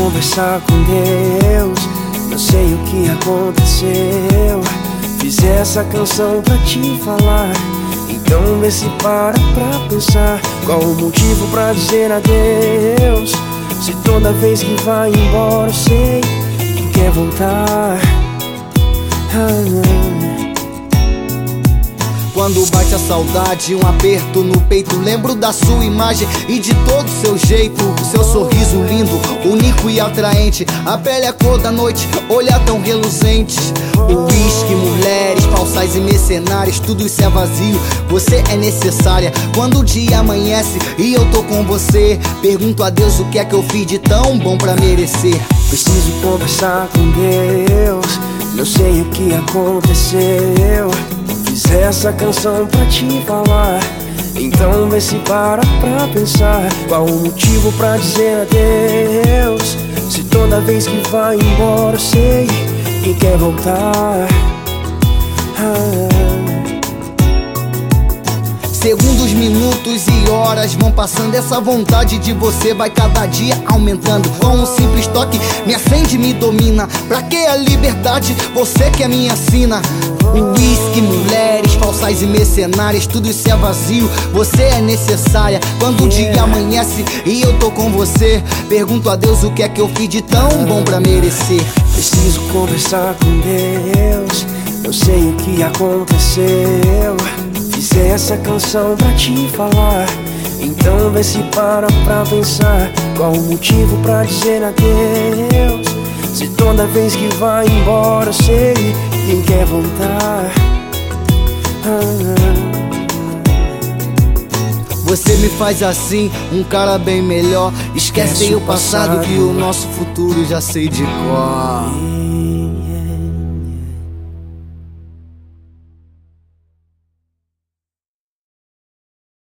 conversar com Deus. Não sei o que aconteceu. Fiz essa canção pra te falar. Então vê se para pra pensar. Qual o motivo pra dizer adeus? Se toda vez que vai embora eu sei que quer voltar. Bate a saudade, um aperto no peito. Lembro da sua imagem e de todo seu jeito. Seu sorriso lindo, único e atraente. A pele é cor da noite, olhar tão reluzente. O uísque, mulheres, falsas e mercenárias. Tudo isso é vazio, você é necessária. Quando o dia amanhece e eu tô com você, pergunto a Deus o que é que eu fiz de tão bom pra merecer. Preciso conversar com Deus. Não sei o que aconteceu. Fiz essa canção pra te falar. Então vê se para pra pensar. Qual o motivo pra dizer adeus? Se toda vez que vai embora eu sei que quer voltar. Ah. Segundos, minutos e horas vão passando. Essa vontade de você vai cada dia aumentando. Com um simples toque, me acende, me domina. Pra que a liberdade? Você que é minha sina. Whisky, mulheres, falsas e mercenárias, tudo isso é vazio. Você é necessária. Quando o dia amanhece e eu tô com você, pergunto a Deus o que é que eu fiz de tão bom pra merecer. Preciso conversar com Deus. Não sei o que aconteceu. Fiz essa canção pra te falar. Então vê se para pra pensar. Qual o motivo pra dizer adeus? Se toda vez que vai embora eu sei quem quer voltar. Você me faz assim, um cara bem melhor. Esquece o passado que o nosso futuro já sei de cor.